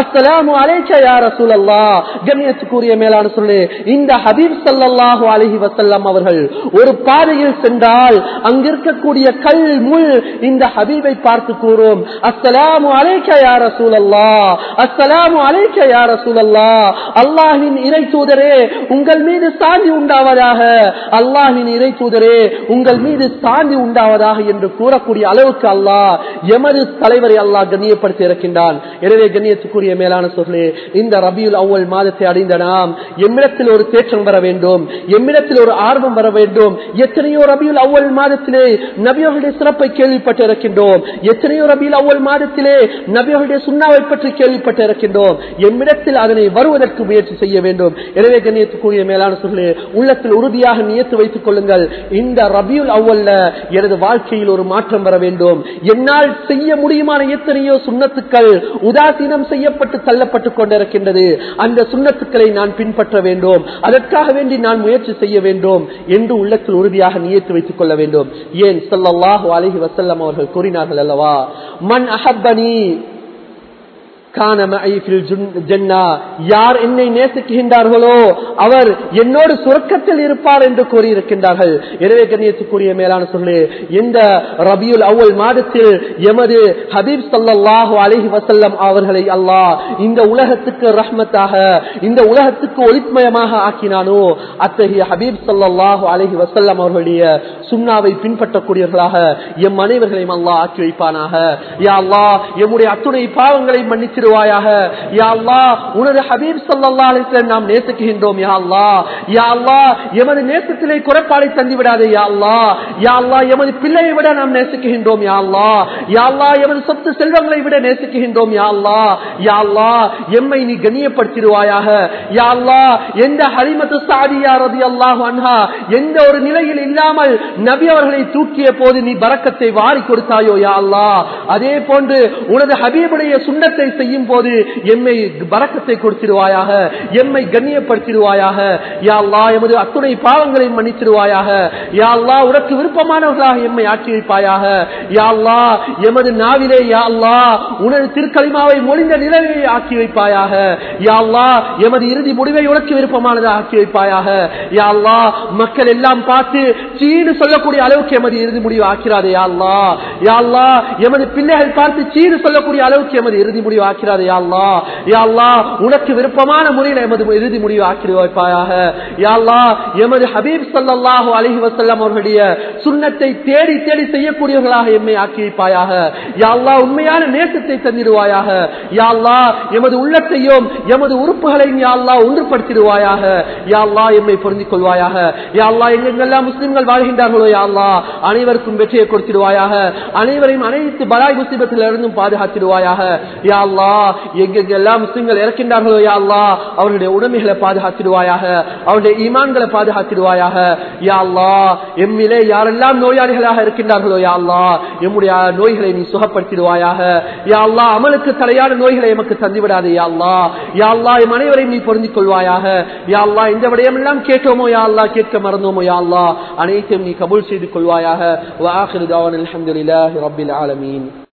அஸ்ஸலாமு அலைக்க யா ரசூலல்லா கண்ணியத்துக்குரிய மேலான சொல்லு இந்த ஹபீப் அவர்கள் ஒரு பாதையில் சென்றால் அங்கிருக்கக்கூடிய கல் முள் இந்த ஹபீபை பார்த்து கூறும் அலைக்க அலைக்க இறை தூதரே உங்கள் மீது சாந்தி உண்டாவதாக அல்லாஹின் இறை தூதரே உங்கள் மீது சாந்தி உண்டாவதாக என்று கூறக்கூடிய அளவுக்கு அல்லாஹ் எமது தலைவரை அல்லாஹ் கண்ணியப்படுத்தி இருக்கின்றான். எனவே கண்ணியத்துக்குரிய மேலான சொல்லு இந்த ரபியுல் அவ்வல் மாதத்தை அடைந்த நாம் எம்மிடத்தில் ஒரு தேற்றம் வர வேண்டும் எம்மிடத்தில் ஒரு ஆர்வம் வர வேண்டும். எத்தனையோ ரபியுல் அவ்வல் மாதத்திலே நபியர்களுடைய சிறப்பை கேள்விப்பட்டு இருக்கின்றோம். எத்தனையோ ரபியுல் அவ்வல் மாதத்திலே நபியர்களுடைய சுண்ணாவை பற்றி கேள்விப்பட்டு இருக்கின்றோம். எம்மிடத்தில் அதனை வருவதற்கு முயற்சி செய்ய வேண்டும். எனவே கண்ணியத்துக்குரிய மேலான சொல்லு உள்ளத்தில் உறுதியாக நியத்து வைத்துக் கொள்ளுங்கள். இந்த ரபியுல் அவ்வல்ல எனது வாழ்க்கையில் ஒரு மாற்றம் வர வேண்டும். என்னால் செய்ய முடியுமான எத்தனையோ சுண்ணத்துக்கள் உதாசீனம் செய்யப்பட்டு தள்ளப்பட்டுக் கொண்டிருக்கின்றது. அந்த சுண்ணத்துக்களை நான் பின்பற்ற வேண்டும். அதற்காக வேண்டி நான் முயற்சி செய்ய வேண்டும் என்று உள்ளத்தில் உறுதியாக நியத்து வைத்துக் கொள்ள வேண்டும். ஏன்? சொல்லல்லாஹு அலஹி வசல்லம் அவர்கள் கூறினார்கள் அல்லவா? மண் அஹப்பனி யார் என்னை நேசிக்கின்றார்களோ அவர் என்னோடு சுரக்கத்தில் இருப்பார் என்று கூறியிருக்கின்றார்கள். எனவே கண்ணியத்துக்குரிய மேலான சொல்லு இந்த ரபியுல் அவ்வல் மாதத்தில் எமது ஹபீப் சல்லாஹூ அலஹி வசல்லம் அவர்களை அல்லாஹ் இந்த உலகத்துக்கு ரஹ்மத்தாக இந்த உலகத்துக்கு ஒளித்மயமாக ஆக்கினானோ அத்தகைய ஹபீப் சல்லாஹூ அலஹி வசல்லம் அவர்களுடைய சுண்ணாவை பின்பற்றக்கூடியவர்களாக எம் அனைவர்களையும் அல்லாஹ் ஆக்கி வைப்பானாக. யா அல்லா எம்முடைய அத்துணை பாவங்களை மன்னித்து யா உனது ஹபீப் சல்லா நாம் நேசிக்கின்றோம் எமது நேசத்திலே குறைப்பாடை தந்து விடாதே எமது பிள்ளையை விட நாம் நேசிக்கின்றோம் எமது சொத்து செல்வங்களை விட நேசிக்கின்றோம் எம்மை நீ கண்ணியப்படுத்திடுவாயாக யா எந்த ஹரிமத்து சாதியா ரதி அல்லாஹ் அன்ஹா எந்த ஒரு நிலையில் இல்லாமல் நபி அவர்களை தூக்கிய போது நீ பறக்கத்தை வாரி கொடுத்தாயோ யா அதே போன்று உனது ஹபீபுடைய சுண்ணத்தை செய்யும் போது எம்மை பறக்கத்தை கொடுத்திடுவாயாக எம்மை கண்ணியப்படுத்திடுவாயாக யாழ்லா எமது அத்துணை பாவங்களை மன்னிச்சிடுவாயாக யாழ்லா உனக்கு விருப்பமானவர்களாக எம்மை ஆட்சி வைப்பாயாக யா எமது நாவிலே யாழ்லா உனது திருக்கலிமாவை மொழிந்த நிலையை ஆக்கி வைப்பாயாக யாழ்லா எமது இறுதி முடிவை உனக்கு விருப்பமானதாக ஆக்கி வைப்பாயாக யாழ்லா மக்கள் எல்லாம் பார்த்து சீனு சொல்லக்கூடிய அளவுக்கு எமது இறுதி முடிவு ஆக்கிறாதே யாழ்லா யாழ்லா எமது பிள்ளைகள் பார்த்து சீனு சொல்லக்கூடிய அளவுக்கு எமது இறுதி முடிவு ஆக்கி உனக்கு விருப்பமான முறையில் எமது இறுதி முடிவு ஆக்கி வைப்பாயாக எமது ஹபீப் சல்லாஹு அலஹி வசல்லாம் அவர்களுடைய சுண்ணத்தை தேடி தேடி செய்யக்கூடியவர்களாக எம்மை ஆக்கி வைப்பாயாக யாழ்லா உண்மையான நேசத்தை தந்திடுவாயாக. யாழ்லா எமது உள்ளத்தையும் எமது உறுப்புகளையும் யாழ்லா ஒன்றுபடுத்திடுவாயாக. யாழ்லா எம்மை பொருந்திக் கொள்வாயாக யாழ்லா எங்கெங்கெல்லாம் முஸ்லிம்கள் வாழ்கின்றார்களோ யா அனைவருக்கும் வெற்றியை கொடுத்திடுவாயாக. அனைவரையும் அனைத்து பலாய் முஸ்லிபத்தில் இருந்தும் பாதுகாத்திடுவாயாக யாழ்லா அல்லா எங்கெங்கெல்லாம் முஸ்லிம்கள் இறக்கின்றார்களோ யா அல்லா அவருடைய உடமைகளை பாதுகாத்திடுவாயாக அவருடைய ஈமான்களை பாதுகாத்திடுவாயாக. யா அல்லா எம்மிலே யாரெல்லாம் நோயாளிகளாக இருக்கின்றார்களோ யா அல்லா எம்முடைய நோய்களை நீ சுகப்படுத்திடுவாயாக. யா அல்லா அமலுக்கு தலையான நோய்களை எமக்கு தந்துவிடாது யா அல்லா யா அல்லா எம் அனைவரையும் நீ பொருந்திக் கொள்வாயாக யா அல்லா இந்த விடயம் எல்லாம் கேட்டோமோ யா அல்லா கேட்க மறந்தோமோ யா அல்லா அனைத்தையும் நீ கபூல் செய்து கொள்வாயாக வாஹிரு தாவன் அல்ஹம்துலில்லாஹி ரப்பில் ஆலமீன்.